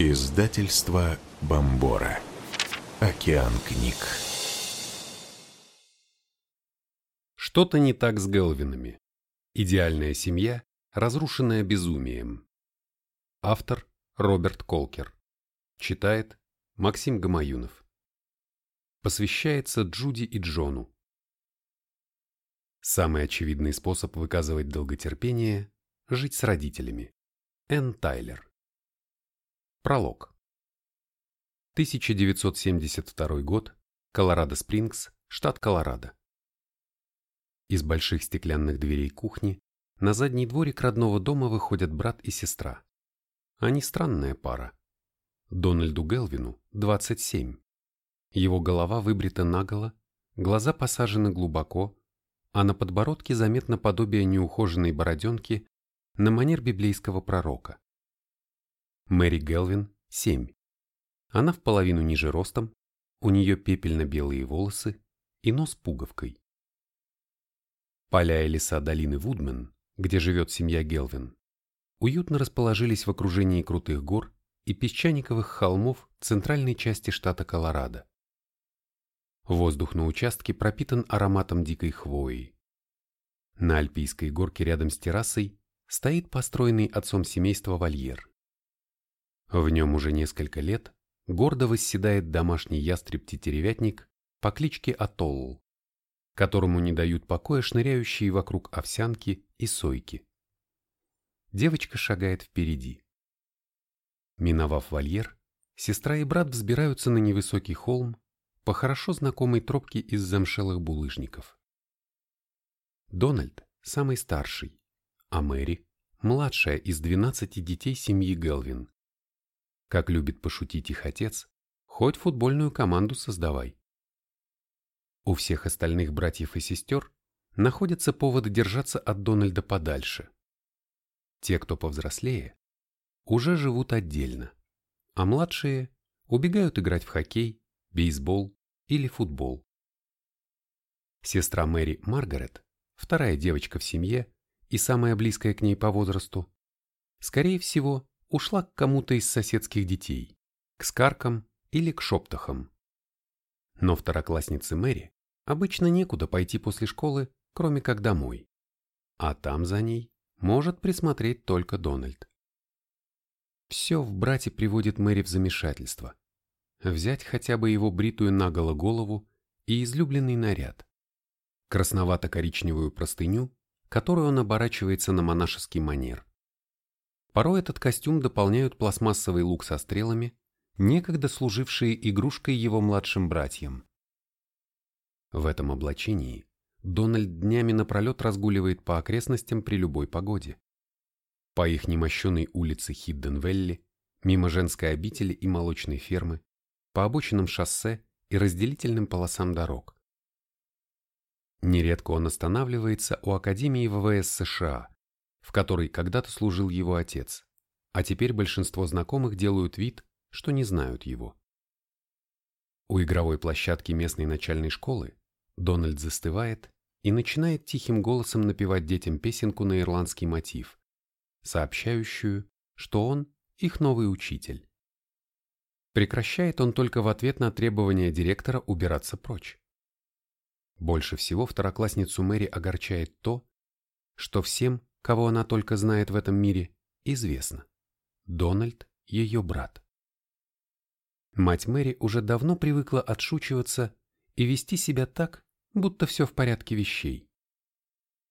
Издательство Бомбора. Океан книг. Что-то не так с Гелвинами. Идеальная семья, разрушенная безумием. Автор Роберт Колкер. Читает Максим Гамаюнов. Посвящается Джуди и Джону. Самый очевидный способ выказывать долготерпение – жить с родителями. Энн Тайлер. Пролог. 1972 год. Колорадо-Спрингс, штат Колорадо. Из больших стеклянных дверей кухни на задний дворик родного дома выходят брат и сестра. Они странная пара. Дональду Гелвину 27. Его голова выбрита наголо, глаза посажены глубоко, а на подбородке заметно подобие неухоженной бороденки на манер библейского пророка. Мэри Гелвин, 7. Она в половину ниже ростом, у нее пепельно-белые волосы и нос пуговкой. Поля и леса долины Вудмен, где живет семья Гелвин, уютно расположились в окружении крутых гор и песчаниковых холмов центральной части штата Колорадо. Воздух на участке пропитан ароматом дикой хвои. На альпийской горке рядом с террасой стоит построенный отцом семейства вольер. В нем уже несколько лет гордо восседает домашний ястреб-тетеревятник по кличке Атолл, которому не дают покоя шныряющие вокруг овсянки и сойки. Девочка шагает впереди. Миновав вольер, сестра и брат взбираются на невысокий холм по хорошо знакомой тропке из замшелых булыжников. Дональд – самый старший, а Мэри – младшая из 12 детей семьи Гелвин. Как любит пошутить их отец, хоть футбольную команду создавай. У всех остальных братьев и сестер находятся поводы держаться от Дональда подальше. Те, кто повзрослее, уже живут отдельно, а младшие убегают играть в хоккей, бейсбол или футбол. Сестра Мэри Маргарет, вторая девочка в семье и самая близкая к ней по возрасту, скорее всего, ушла к кому-то из соседских детей, к скаркам или к шоптахам. Но второкласснице Мэри обычно некуда пойти после школы, кроме как домой. А там за ней может присмотреть только Дональд. Все в брате приводит Мэри в замешательство. Взять хотя бы его бритую наголо голову и излюбленный наряд. Красновато-коричневую простыню, которую он оборачивается на монашеский манер. Порой этот костюм дополняют пластмассовый лук со стрелами, некогда служившие игрушкой его младшим братьям. В этом облачении Дональд днями напролет разгуливает по окрестностям при любой погоде. По их немощенной улице Хидденвелли, мимо женской обители и молочной фермы, по обочинам шоссе и разделительным полосам дорог. Нередко он останавливается у Академии ВВС США, в которой когда-то служил его отец, а теперь большинство знакомых делают вид, что не знают его. У игровой площадки местной начальной школы Дональд застывает и начинает тихим голосом напевать детям песенку на ирландский мотив, сообщающую, что он их новый учитель. Прекращает он только в ответ на требование директора убираться прочь. Больше всего второклассницу Мэри огорчает то, что всем кого она только знает в этом мире, известно. Дональд – ее брат. Мать Мэри уже давно привыкла отшучиваться и вести себя так, будто все в порядке вещей.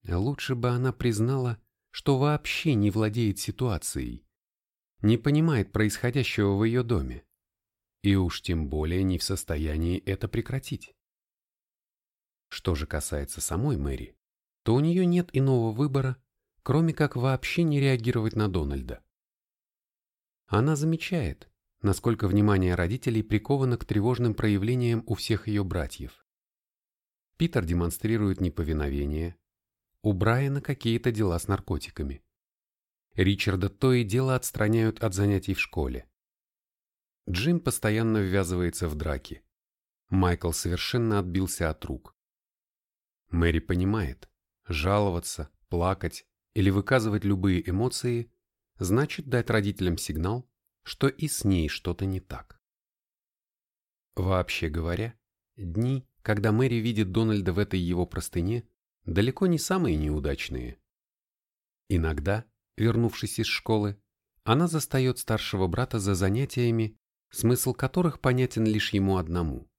Лучше бы она признала, что вообще не владеет ситуацией, не понимает происходящего в ее доме, и уж тем более не в состоянии это прекратить. Что же касается самой Мэри, то у нее нет иного выбора, кроме как вообще не реагировать на Дональда. Она замечает, насколько внимание родителей приковано к тревожным проявлениям у всех ее братьев. Питер демонстрирует неповиновение, у Брайана какие-то дела с наркотиками. Ричарда то и дело отстраняют от занятий в школе. Джим постоянно ввязывается в драки. Майкл совершенно отбился от рук. Мэри понимает, жаловаться, плакать или выказывать любые эмоции, значит дать родителям сигнал, что и с ней что-то не так. Вообще говоря, дни, когда Мэри видит Дональда в этой его простыне, далеко не самые неудачные. Иногда, вернувшись из школы, она застает старшего брата за занятиями, смысл которых понятен лишь ему одному.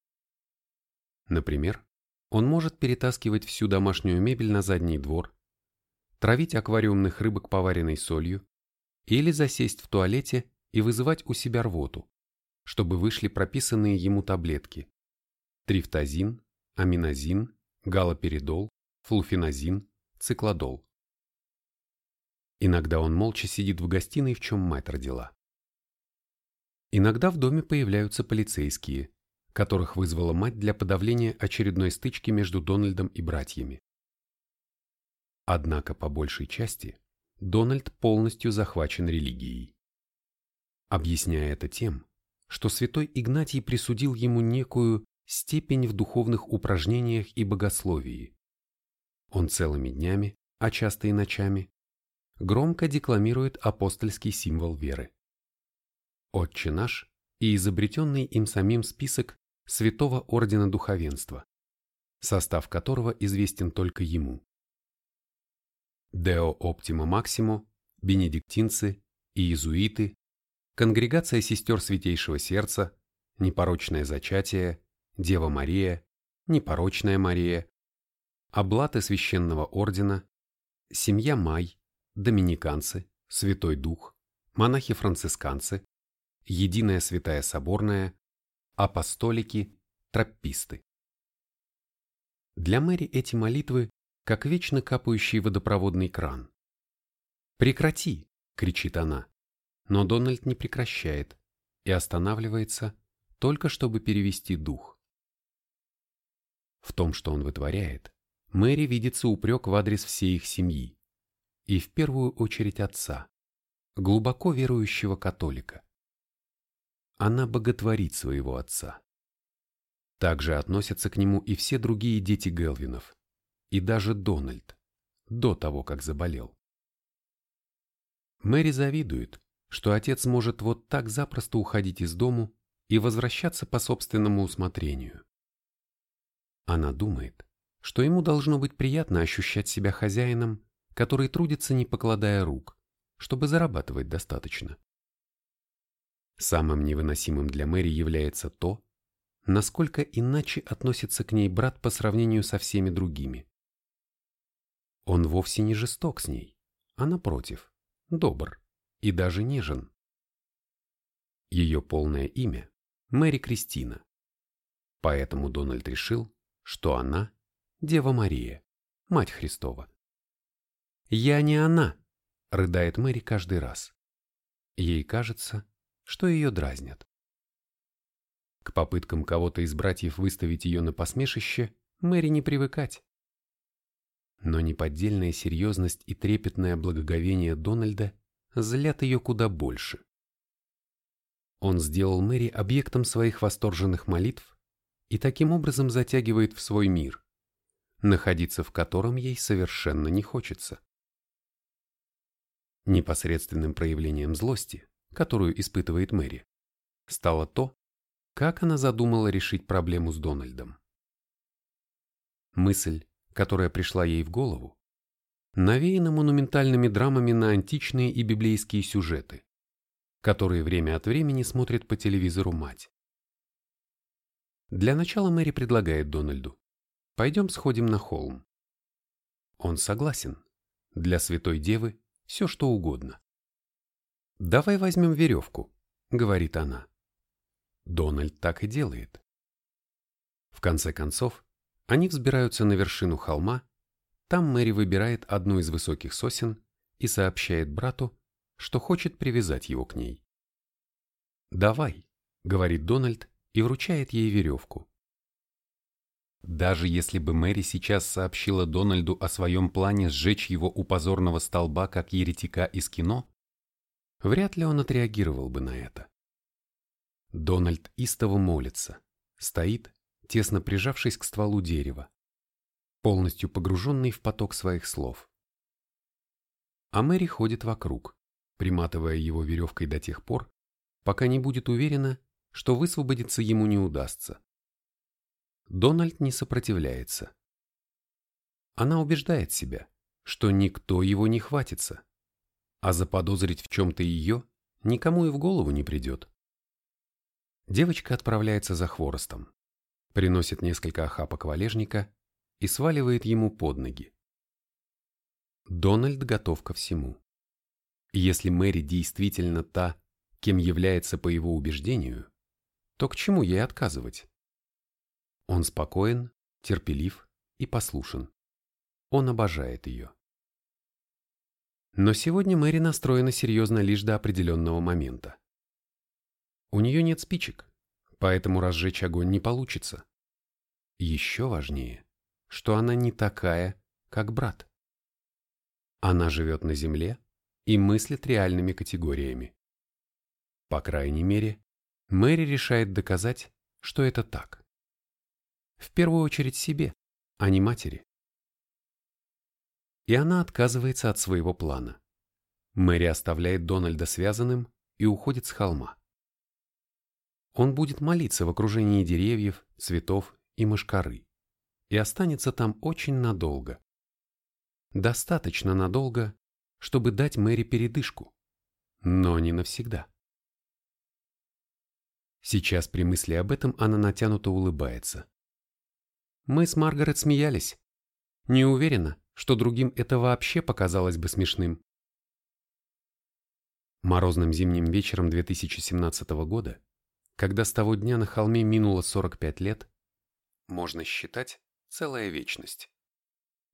Например, он может перетаскивать всю домашнюю мебель на задний двор, травить аквариумных рыбок поваренной солью или засесть в туалете и вызывать у себя рвоту, чтобы вышли прописанные ему таблетки трифтазин, аминозин, галоперидол, флуфеназин, циклодол. Иногда он молча сидит в гостиной, в чем мать родила. Иногда в доме появляются полицейские, которых вызвала мать для подавления очередной стычки между Дональдом и братьями. Однако, по большей части, Дональд полностью захвачен религией. Объясняя это тем, что святой Игнатий присудил ему некую степень в духовных упражнениях и богословии. Он целыми днями, а часто и ночами, громко декламирует апостольский символ веры. Отче наш и изобретенный им самим список Святого Ордена Духовенства, состав которого известен только ему. Део Оптимо Максимо, бенедиктинцы, иезуиты, Конгрегация сестер Святейшего Сердца, Непорочное Зачатие, Дева Мария, Непорочная Мария, Облаты Священного Ордена, Семья Май, Доминиканцы, Святой Дух, Монахи-францисканцы, Единая Святая Соборная, Апостолики, Тропписты. Для Мэри эти молитвы как вечно капающий водопроводный кран. «Прекрати!» — кричит она. Но Дональд не прекращает и останавливается, только чтобы перевести дух. В том, что он вытворяет, Мэри видится упрек в адрес всей их семьи, и в первую очередь отца, глубоко верующего католика. Она боготворит своего отца. Также относятся к нему и все другие дети Гелвинов, и даже Дональд, до того, как заболел. Мэри завидует, что отец может вот так запросто уходить из дому и возвращаться по собственному усмотрению. Она думает, что ему должно быть приятно ощущать себя хозяином, который трудится не покладая рук, чтобы зарабатывать достаточно. Самым невыносимым для Мэри является то, насколько иначе относится к ней брат по сравнению со всеми другими. Он вовсе не жесток с ней, а напротив, добр и даже нежен. Ее полное имя – Мэри Кристина. Поэтому Дональд решил, что она – Дева Мария, Мать Христова. «Я не она!» – рыдает Мэри каждый раз. Ей кажется, что ее дразнят. К попыткам кого-то из братьев выставить ее на посмешище Мэри не привыкать. Но неподдельная серьезность и трепетное благоговение Дональда злят ее куда больше. Он сделал Мэри объектом своих восторженных молитв и таким образом затягивает в свой мир, находиться в котором ей совершенно не хочется. Непосредственным проявлением злости, которую испытывает Мэри, стало то, как она задумала решить проблему с Дональдом. Мысль, которая пришла ей в голову, навеяна монументальными драмами на античные и библейские сюжеты, которые время от времени смотрит по телевизору мать. Для начала Мэри предлагает Дональду «Пойдем сходим на холм». Он согласен. Для святой девы все что угодно. «Давай возьмем веревку», — говорит она. Дональд так и делает. В конце концов, они взбираются на вершину холма, там Мэри выбирает одну из высоких сосен и сообщает брату, что хочет привязать его к ней. «Давай», — говорит Дональд и вручает ей веревку. Даже если бы Мэри сейчас сообщила Дональду о своем плане сжечь его у позорного столба как еретика из кино, вряд ли он отреагировал бы на это. Дональд истово молится, стоит тесно прижавшись к стволу дерева, полностью погруженный в поток своих слов. А Мэри ходит вокруг, приматывая его веревкой до тех пор, пока не будет уверена, что высвободиться ему не удастся. Дональд не сопротивляется. Она убеждает себя, что никто его не хватится, а заподозрить в чем-то ее никому и в голову не придет. Девочка отправляется за хворостом, приносит несколько охапок валежника и сваливает ему под ноги. Дональд готов ко всему. Если Мэри действительно та, кем является по его убеждению, то к чему ей отказывать? Он спокоен, терпелив и послушен. Он обожает ее. Но сегодня Мэри настроена серьезно лишь до определенного момента. У нее нет спичек, поэтому разжечь огонь не получится. Еще важнее, что она не такая, как брат. Она живет на Земле и мыслит реальными категориями. По крайней мере, Мэри решает доказать, что это так. В первую очередь себе, а не матери. И она отказывается от своего плана. Мэри оставляет Дональда связанным и уходит с холма. Он будет молиться в окружении деревьев, цветов и мышкары и останется там очень надолго. Достаточно надолго, чтобы дать Мэри передышку, но не навсегда. Сейчас при мысли об этом она натянуто улыбается. Мы с Маргарет смеялись. Не уверена, что другим это вообще показалось бы смешным. Морозным зимним вечером 2017 года когда с того дня на холме минуло 45 лет, можно считать целая вечность.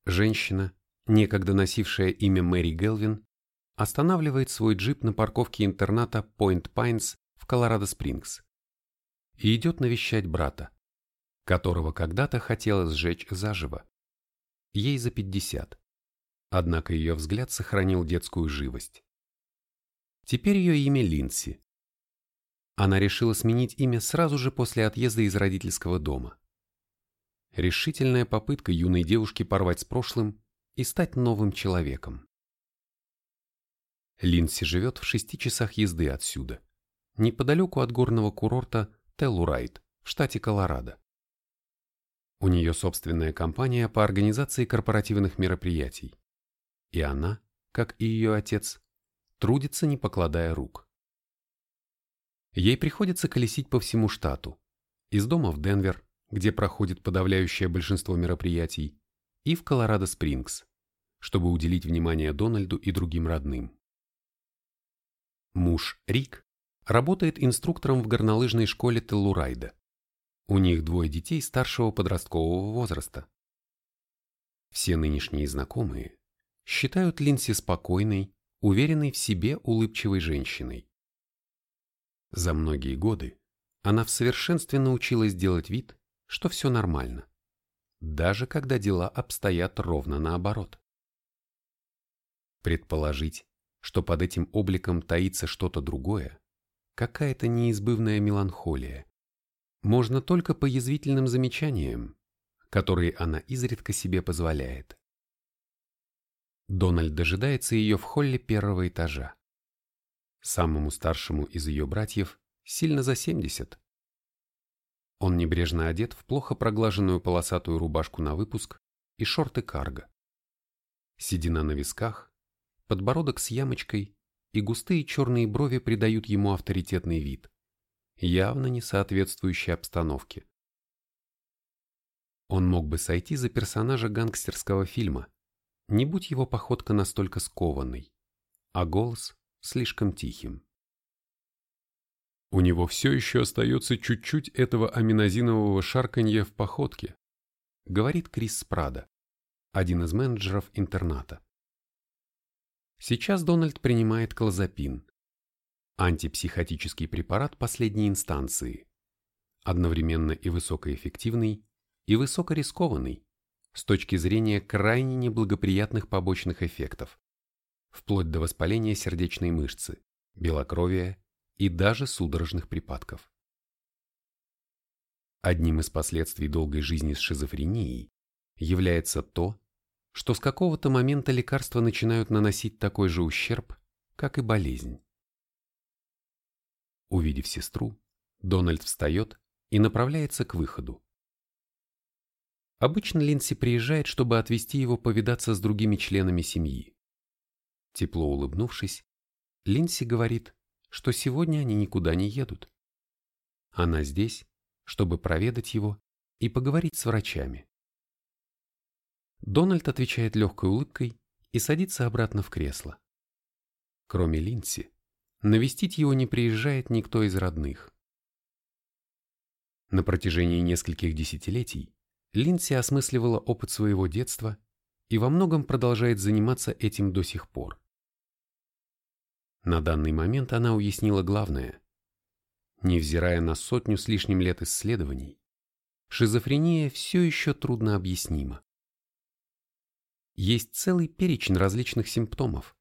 Женщина, некогда носившая имя Мэри Гелвин, останавливает свой джип на парковке интерната Point Pines в Колорадо-Спрингс и идет навещать брата, которого когда-то хотела сжечь заживо. Ей за 50, однако ее взгляд сохранил детскую живость. Теперь ее имя Линси, она решила сменить имя сразу же после отъезда из родительского дома. Решительная попытка юной девушки порвать с прошлым и стать новым человеком. Линси живет в шести часах езды отсюда, неподалеку от горного курорта Теллурайт в штате Колорадо. У нее собственная компания по организации корпоративных мероприятий, и она, как и ее отец, трудится не покладая рук. Ей приходится колесить по всему штату. Из дома в Денвер, где проходит подавляющее большинство мероприятий, и в Колорадо-Спрингс, чтобы уделить внимание Дональду и другим родным. Муж Рик работает инструктором в горнолыжной школе Теллурайда. У них двое детей старшего подросткового возраста. Все нынешние знакомые считают Линси спокойной, уверенной в себе улыбчивой женщиной. За многие годы она в совершенстве научилась делать вид, что все нормально, даже когда дела обстоят ровно наоборот. Предположить, что под этим обликом таится что-то другое, какая-то неизбывная меланхолия, можно только по язвительным замечаниям, которые она изредка себе позволяет. Дональд дожидается ее в холле первого этажа. Самому старшему из ее братьев сильно за 70. Он небрежно одет в плохо проглаженную полосатую рубашку на выпуск и шорты карго. Седина на висках, подбородок с ямочкой и густые черные брови придают ему авторитетный вид, явно не соответствующий обстановке. Он мог бы сойти за персонажа гангстерского фильма, не будь его походка настолько скованной, а голос слишком тихим. У него все еще остается чуть-чуть этого аминозинового шарканья в походке, говорит Крис Спрада, один из менеджеров интерната. Сейчас Дональд принимает клозапин, антипсихотический препарат последней инстанции, одновременно и высокоэффективный, и высокорискованный с точки зрения крайне неблагоприятных побочных эффектов вплоть до воспаления сердечной мышцы, белокровия и даже судорожных припадков. Одним из последствий долгой жизни с шизофренией является то, что с какого-то момента лекарства начинают наносить такой же ущерб, как и болезнь. Увидев сестру, Дональд встает и направляется к выходу. Обычно Линси приезжает, чтобы отвезти его повидаться с другими членами семьи. Тепло улыбнувшись, Линси говорит, что сегодня они никуда не едут. Она здесь, чтобы проведать его и поговорить с врачами. Дональд отвечает легкой улыбкой и садится обратно в кресло. Кроме Линси, навестить его не приезжает никто из родных. На протяжении нескольких десятилетий Линси осмысливала опыт своего детства и во многом продолжает заниматься этим до сих пор. На данный момент она уяснила главное. Невзирая на сотню с лишним лет исследований, шизофрения все еще трудно объяснима. Есть целый перечень различных симптомов.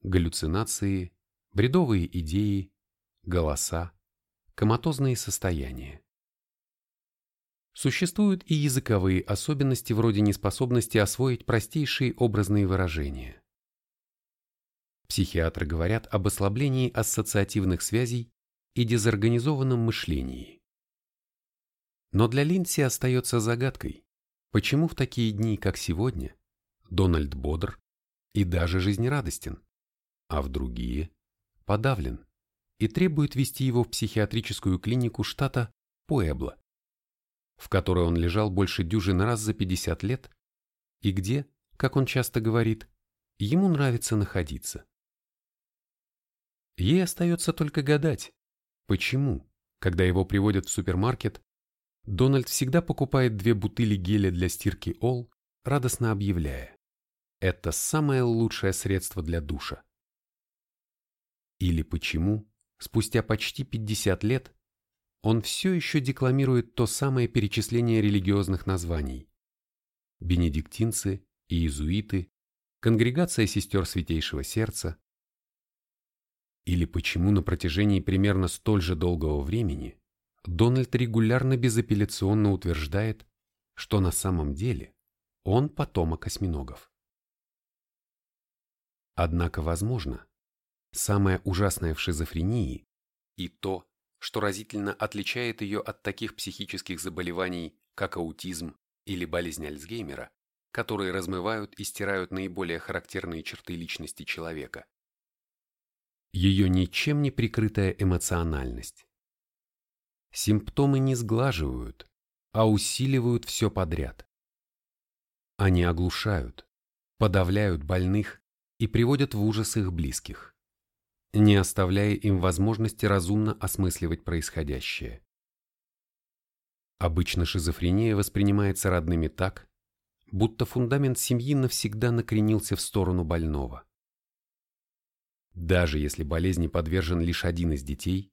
Галлюцинации, бредовые идеи, голоса, коматозные состояния. Существуют и языковые особенности вроде неспособности освоить простейшие образные выражения. Психиатры говорят об ослаблении ассоциативных связей и дезорганизованном мышлении. Но для Линдси остается загадкой, почему в такие дни, как сегодня, Дональд бодр и даже жизнерадостен, а в другие – подавлен и требует вести его в психиатрическую клинику штата Пуэбло в которой он лежал больше дюжины раз за 50 лет, и где, как он часто говорит, ему нравится находиться. Ей остается только гадать, почему, когда его приводят в супермаркет, Дональд всегда покупает две бутыли геля для стирки Ол, радостно объявляя «Это самое лучшее средство для душа». Или почему, спустя почти 50 лет, он все еще декламирует то самое перечисление религиозных названий. Бенедиктинцы, иезуиты, конгрегация сестер Святейшего Сердца. Или почему на протяжении примерно столь же долгого времени Дональд регулярно безапелляционно утверждает, что на самом деле он потомок осьминогов. Однако, возможно, самое ужасное в шизофрении и то, что разительно отличает ее от таких психических заболеваний, как аутизм или болезнь Альцгеймера, которые размывают и стирают наиболее характерные черты личности человека. Ее ничем не прикрытая эмоциональность. Симптомы не сглаживают, а усиливают все подряд. Они оглушают, подавляют больных и приводят в ужас их близких не оставляя им возможности разумно осмысливать происходящее. Обычно шизофрения воспринимается родными так, будто фундамент семьи навсегда накренился в сторону больного. Даже если болезни подвержен лишь один из детей,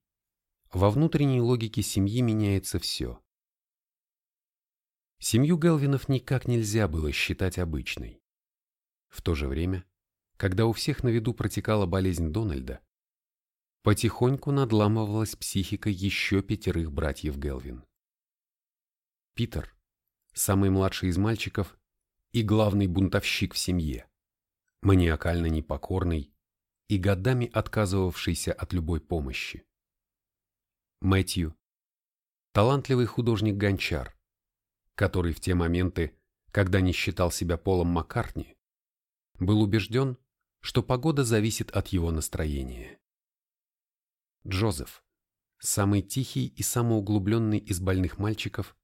во внутренней логике семьи меняется все. Семью Гелвинов никак нельзя было считать обычной. В то же время, когда у всех на виду протекала болезнь Дональда, потихоньку надламывалась психика еще пятерых братьев Гелвин. Питер, самый младший из мальчиков и главный бунтовщик в семье, маниакально непокорный и годами отказывавшийся от любой помощи. Мэтью, талантливый художник-гончар, который в те моменты, когда не считал себя Полом Маккартни, был убежден, что погода зависит от его настроения. Джозеф, самый тихий и самоуглубленный из больных мальчиков,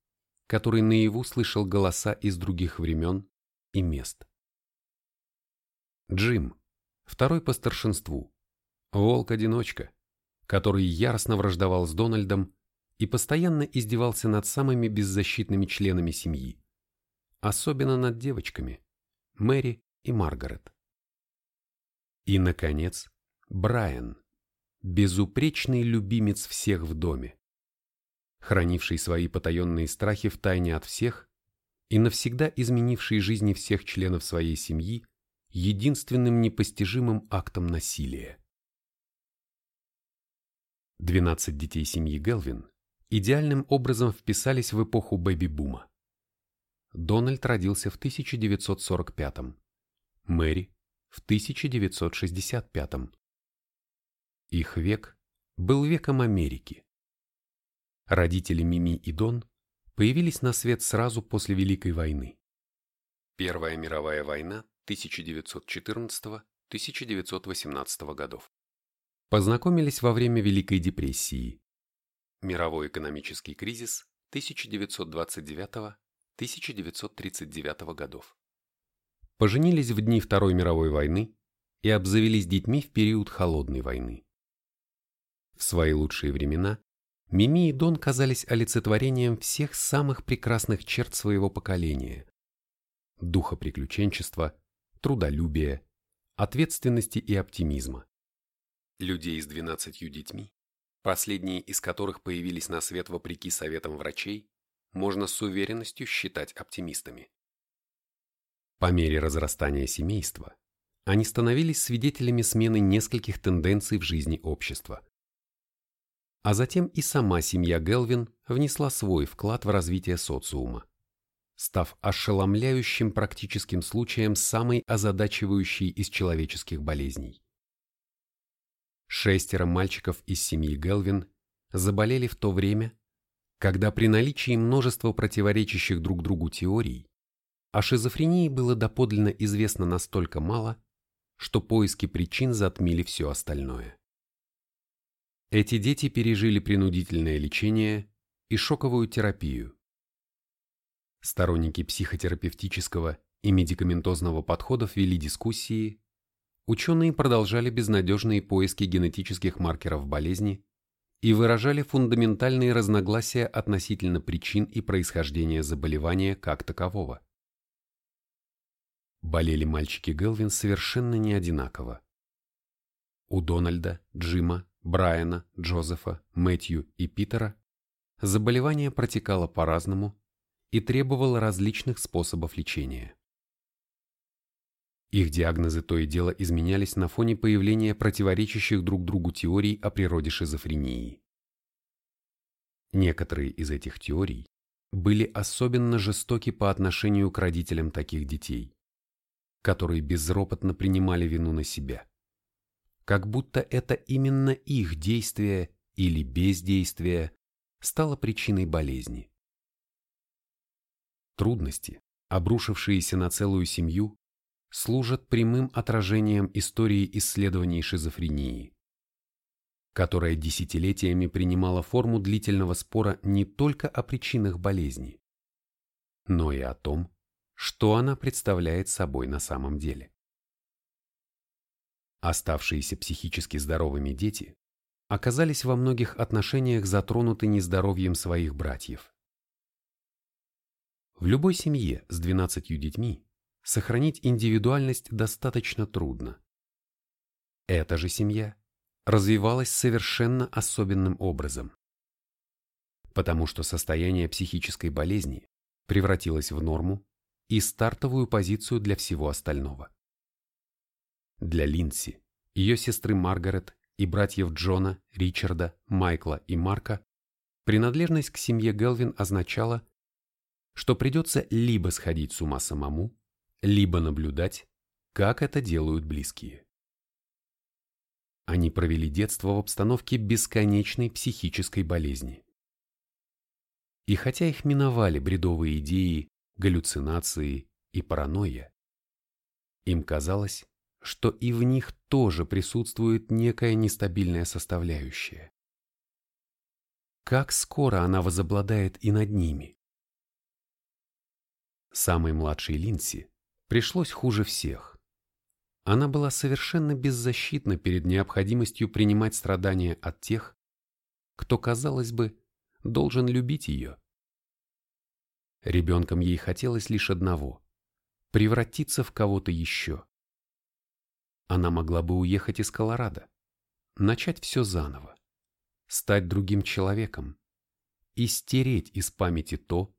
который наяву слышал голоса из других времен и мест. Джим, второй по старшинству, волк-одиночка, который яростно враждовал с Дональдом и постоянно издевался над самыми беззащитными членами семьи, особенно над девочками, Мэри и Маргарет. И, наконец, Брайан, безупречный любимец всех в доме, хранивший свои потаенные страхи в тайне от всех и навсегда изменивший жизни всех членов своей семьи единственным непостижимым актом насилия. 12 детей семьи Гелвин идеальным образом вписались в эпоху бэби-бума. Дональд родился в 1945 Мэри – в 1965 их век был веком Америки. Родители Мими и Дон появились на свет сразу после Великой войны. Первая мировая война 1914-1918 годов. Познакомились во время Великой депрессии. Мировой экономический кризис 1929-1939 годов. Поженились в дни Второй мировой войны и обзавелись детьми в период Холодной войны. В свои лучшие времена Мими и Дон казались олицетворением всех самых прекрасных черт своего поколения. Духа приключенчества, трудолюбия, ответственности и оптимизма. Людей с двенадцатью детьми, последние из которых появились на свет вопреки советам врачей, можно с уверенностью считать оптимистами. По мере разрастания семейства, они становились свидетелями смены нескольких тенденций в жизни общества – а затем и сама семья Гелвин внесла свой вклад в развитие социума, став ошеломляющим практическим случаем самой озадачивающей из человеческих болезней. Шестеро мальчиков из семьи Гелвин заболели в то время, когда при наличии множества противоречащих друг другу теорий о шизофрении было доподлинно известно настолько мало, что поиски причин затмили все остальное. Эти дети пережили принудительное лечение и шоковую терапию. Сторонники психотерапевтического и медикаментозного подходов вели дискуссии, ученые продолжали безнадежные поиски генетических маркеров болезни и выражали фундаментальные разногласия относительно причин и происхождения заболевания как такового. Болели мальчики Гелвин совершенно не одинаково. У Дональда, Джима, Брайана, Джозефа, Мэтью и Питера заболевание протекало по-разному и требовало различных способов лечения. Их диагнозы то и дело изменялись на фоне появления противоречащих друг другу теорий о природе шизофрении. Некоторые из этих теорий были особенно жестоки по отношению к родителям таких детей, которые безропотно принимали вину на себя как будто это именно их действие или бездействие стало причиной болезни. Трудности, обрушившиеся на целую семью, служат прямым отражением истории исследований шизофрении, которая десятилетиями принимала форму длительного спора не только о причинах болезни, но и о том, что она представляет собой на самом деле. Оставшиеся психически здоровыми дети оказались во многих отношениях затронуты нездоровьем своих братьев. В любой семье с 12 детьми сохранить индивидуальность достаточно трудно. Эта же семья развивалась совершенно особенным образом. Потому что состояние психической болезни превратилось в норму и стартовую позицию для всего остального. Для Линси, ее сестры Маргарет и братьев Джона, Ричарда, Майкла и Марка принадлежность к семье Гелвин означала, что придется либо сходить с ума самому, либо наблюдать, как это делают близкие. Они провели детство в обстановке бесконечной психической болезни. И хотя их миновали бредовые идеи, галлюцинации и паранойя, им казалось, что и в них тоже присутствует некая нестабильная составляющая. Как скоро она возобладает и над ними? Самой младшей Линси пришлось хуже всех. Она была совершенно беззащитна перед необходимостью принимать страдания от тех, кто, казалось бы, должен любить ее. Ребенком ей хотелось лишь одного – превратиться в кого-то еще. Она могла бы уехать из Колорадо, начать все заново, стать другим человеком и стереть из памяти то,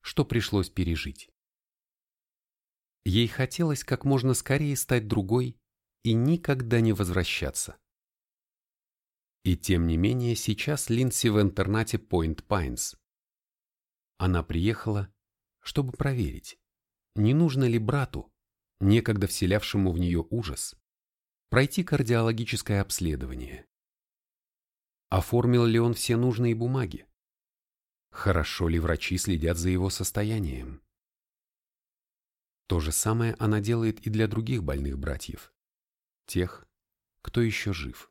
что пришлось пережить. Ей хотелось как можно скорее стать другой и никогда не возвращаться. И тем не менее сейчас Линдси в интернате Point Pines. Она приехала, чтобы проверить, не нужно ли брату, некогда вселявшему в нее ужас, пройти кардиологическое обследование. Оформил ли он все нужные бумаги? Хорошо ли врачи следят за его состоянием? То же самое она делает и для других больных братьев, тех, кто еще жив.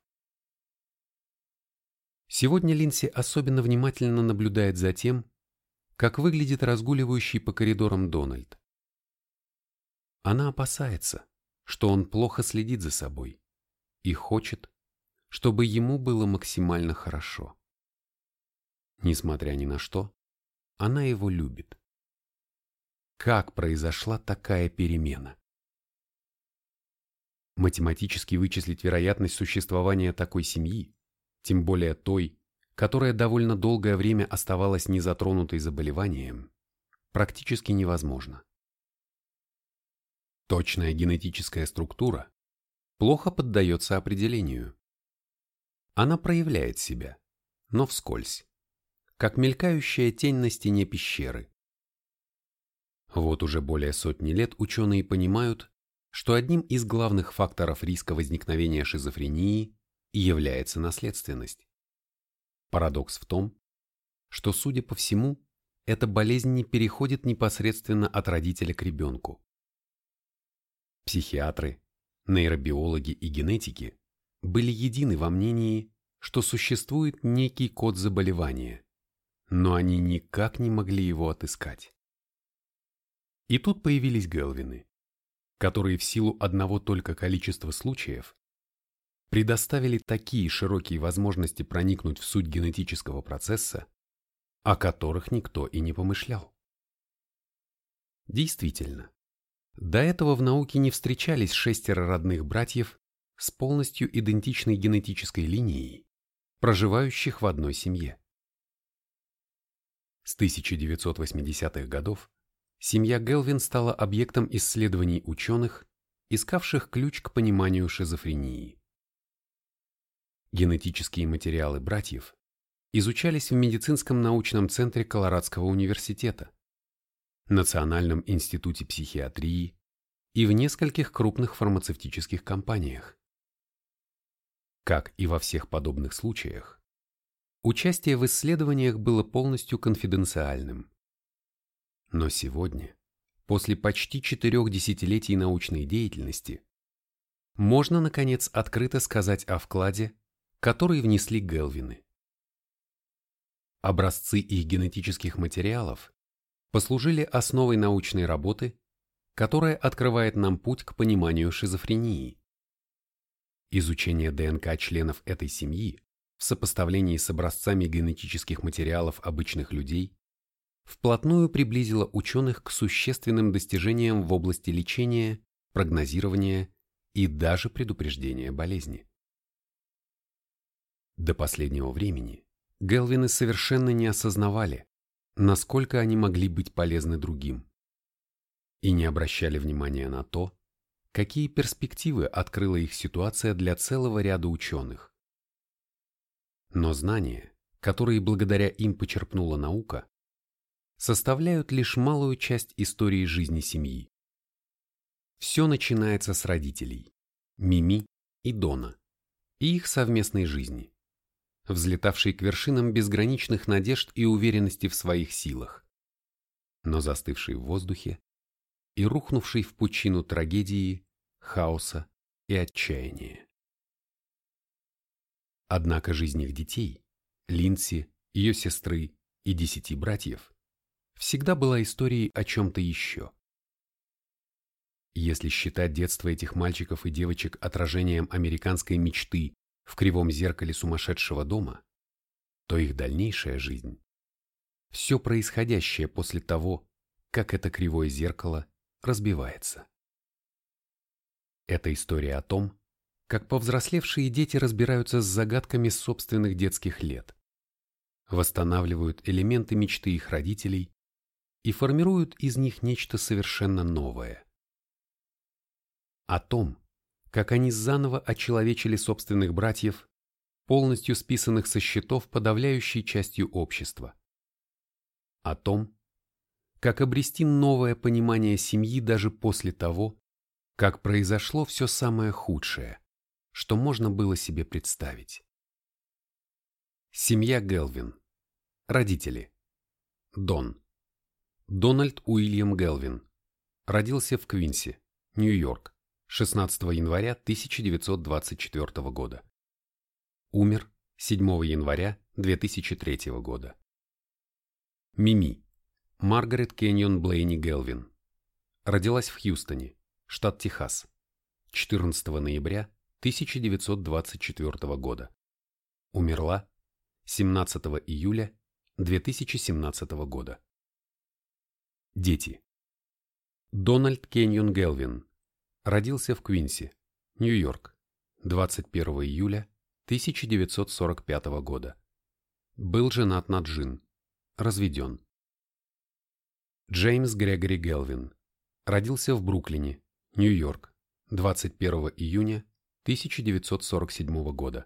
Сегодня Линси особенно внимательно наблюдает за тем, как выглядит разгуливающий по коридорам Дональд. Она опасается, что он плохо следит за собой и хочет, чтобы ему было максимально хорошо. Несмотря ни на что, она его любит. Как произошла такая перемена? Математически вычислить вероятность существования такой семьи, тем более той, которая довольно долгое время оставалась незатронутой заболеванием, практически невозможно. Точная генетическая структура плохо поддается определению. Она проявляет себя, но вскользь, как мелькающая тень на стене пещеры. Вот уже более сотни лет ученые понимают, что одним из главных факторов риска возникновения шизофрении является наследственность. Парадокс в том, что, судя по всему, эта болезнь не переходит непосредственно от родителя к ребенку. Психиатры, нейробиологи и генетики были едины во мнении, что существует некий код заболевания, но они никак не могли его отыскать. И тут появились Гелвины, которые в силу одного только количества случаев предоставили такие широкие возможности проникнуть в суть генетического процесса, о которых никто и не помышлял. Действительно, до этого в науке не встречались шестеро родных братьев с полностью идентичной генетической линией, проживающих в одной семье. С 1980-х годов семья Гелвин стала объектом исследований ученых, искавших ключ к пониманию шизофрении. Генетические материалы братьев изучались в медицинском научном центре Колорадского университета, Национальном институте психиатрии и в нескольких крупных фармацевтических компаниях. Как и во всех подобных случаях, участие в исследованиях было полностью конфиденциальным. Но сегодня, после почти четырех десятилетий научной деятельности, можно, наконец, открыто сказать о вкладе, который внесли Гелвины. Образцы их генетических материалов послужили основой научной работы, которая открывает нам путь к пониманию шизофрении. Изучение ДНК членов этой семьи в сопоставлении с образцами генетических материалов обычных людей вплотную приблизило ученых к существенным достижениям в области лечения, прогнозирования и даже предупреждения болезни. До последнего времени Гелвины совершенно не осознавали, насколько они могли быть полезны другим, и не обращали внимания на то, какие перспективы открыла их ситуация для целого ряда ученых. Но знания, которые благодаря им почерпнула наука, составляют лишь малую часть истории жизни семьи. Все начинается с родителей, Мими и Дона, и их совместной жизни взлетавший к вершинам безграничных надежд и уверенности в своих силах, но застывший в воздухе и рухнувший в пучину трагедии, хаоса и отчаяния. Однако жизнь их детей, Линси, ее сестры и десяти братьев, всегда была историей о чем-то еще. Если считать детство этих мальчиков и девочек отражением американской мечты в кривом зеркале сумасшедшего дома, то их дальнейшая жизнь – все происходящее после того, как это кривое зеркало разбивается. Это история о том, как повзрослевшие дети разбираются с загадками собственных детских лет, восстанавливают элементы мечты их родителей и формируют из них нечто совершенно новое. О том, как они заново очеловечили собственных братьев, полностью списанных со счетов подавляющей частью общества. О том, как обрести новое понимание семьи даже после того, как произошло все самое худшее, что можно было себе представить. Семья Гелвин. Родители. Дон. Дональд Уильям Гелвин. Родился в Квинси, Нью-Йорк, 16 января 1924 года. Умер 7 января 2003 года. Мими. Маргарет Кеньон Блейни Гелвин. Родилась в Хьюстоне, штат Техас, 14 ноября 1924 года. Умерла 17 июля 2017 года. Дети. Дональд Кеньон Гелвин. Родился в Квинси, Нью-Йорк, 21 июля 1945 года. Был женат на Джин. Разведен. Джеймс Грегори Гелвин. Родился в Бруклине, Нью-Йорк, 21 июня 1947 года.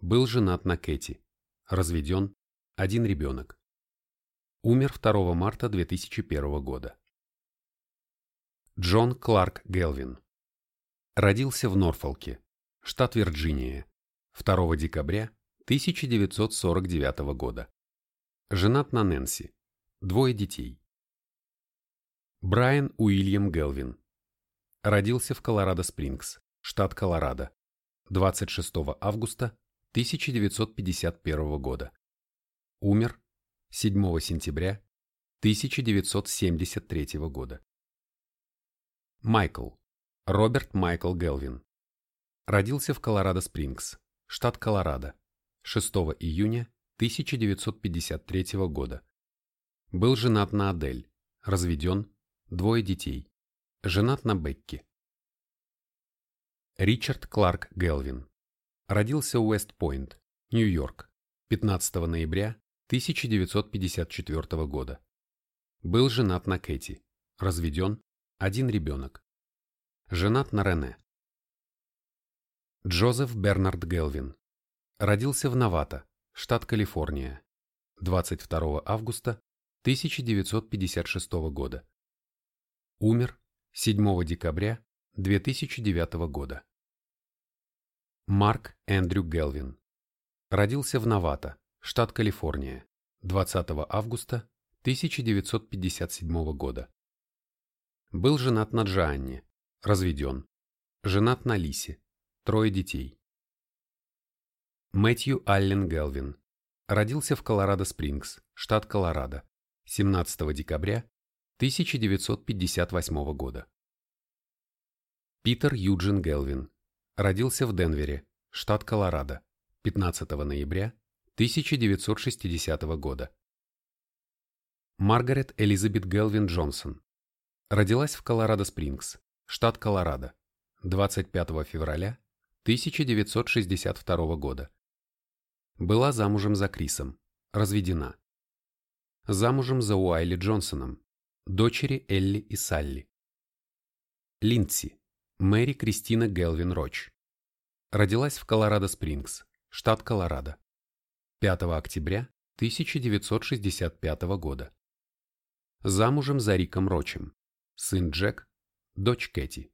Был женат на Кэти. Разведен. Один ребенок. Умер 2 марта 2001 года. Джон Кларк Гелвин. Родился в Норфолке, штат Вирджиния, 2 декабря 1949 года. Женат на Нэнси. Двое детей. Брайан Уильям Гелвин. Родился в Колорадо-Спрингс, штат Колорадо, 26 августа 1951 года. Умер 7 сентября 1973 года. Майкл. Роберт Майкл Гелвин. Родился в Колорадо-Спрингс, штат Колорадо, 6 июня 1953 года. Был женат на Адель, разведен, двое детей. Женат на Бекки. Ричард Кларк Гелвин. Родился в Уэст-Пойнт, Нью-Йорк, 15 ноября 1954 года. Был женат на Кэти, разведен, один ребенок. Женат на Рене. Джозеф Бернард Гелвин. Родился в Новато, штат Калифорния, 22 августа 1956 года. Умер 7 декабря 2009 года. Марк Эндрю Гелвин. Родился в Новато, штат Калифорния, 20 августа 1957 года. Был женат на Джоанне, разведен. Женат на Лисе, трое детей. Мэтью Аллен Гелвин. Родился в Колорадо-Спрингс, штат Колорадо, 17 декабря 1958 года. Питер Юджин Гелвин. Родился в Денвере, штат Колорадо, 15 ноября 1960 года. Маргарет Элизабет Гелвин Джонсон. Родилась в Колорадо-Спрингс, штат Колорадо, 25 февраля 1962 года. Была замужем за Крисом, разведена. Замужем за Уайли Джонсоном, дочери Элли и Салли. Линдси, Мэри Кристина Гелвин Роч. Родилась в Колорадо-Спрингс, штат Колорадо, 5 октября 1965 года. Замужем за Риком Рочем, сын Джек, дочь Кэти.